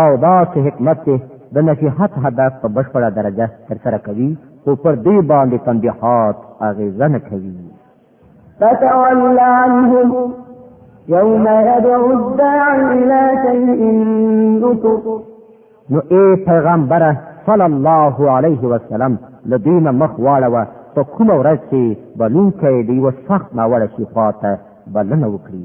او دا چې حکمت ته د نصیحت هدف په بشپړه درجه تر سره کوي خو پر دې باندې تنبیحات اغیزه نه کوي فتول عنهم يوم يدعو الداعي إلى شيء نكر نو اے پیغمبره صلی الله علیه وسلم لدین مخ واړوه په کومه ورځ چې بلونکی دی و سخت ناوړه شي خواته بلنه وکړي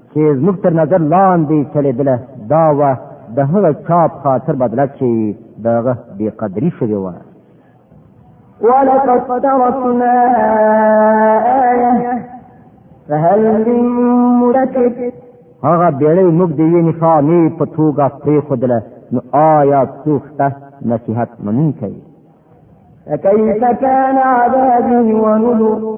چې زموږ تر نظر لاندې چلېدله دا وه د هغه چا په خاطر بدله چې د هغه بې قدري شوې وه ولقد تركنا آية فهل من مدكر هغه بیړۍ موږ د یوې نښانې په توګه پرېښودله نو آیا څوک شته نصیحت منونکی فكيف كان عذابي ونذر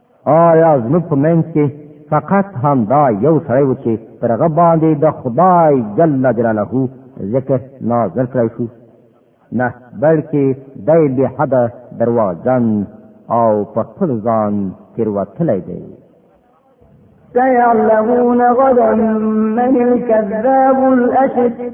آیا زموږ په منځ کې فقط هم دا یو سړی و چې پر هغه باندې د خدای جل جلاله ذکر نازل کړی شو نه بلکې دی به حد دروازن او په خپل ځان تیروتلی دی سيعلمون غدا من الكذاب الأشد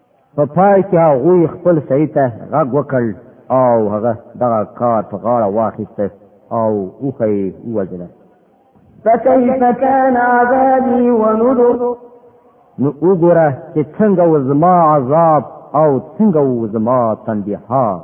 په پای کې هغوی خپل سړي ته غږ وکړ او هغه دغه کار په غاړه واخیسته او اوښه یې ووژله فکیف کان عذابي ونذر نو وګوره چې څنګه و زما عذاب او څنګه و زما تنبیهات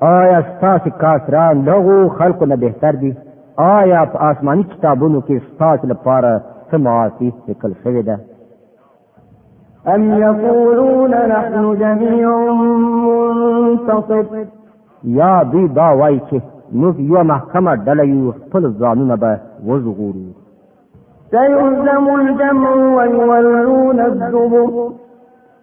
آیا ستاسو کافران دغو خلکو نه بهتر دي آیا په آسماني کتابونو کې ستاسو لپاره څه معافي لیکل شوې ده أم يقولون نحن جميع منتصر یا دوی دا وایي چې موږ یو محکمه ډله یو خپل ځانونه به وزغورو سيهزم الجمع ويولون الدبر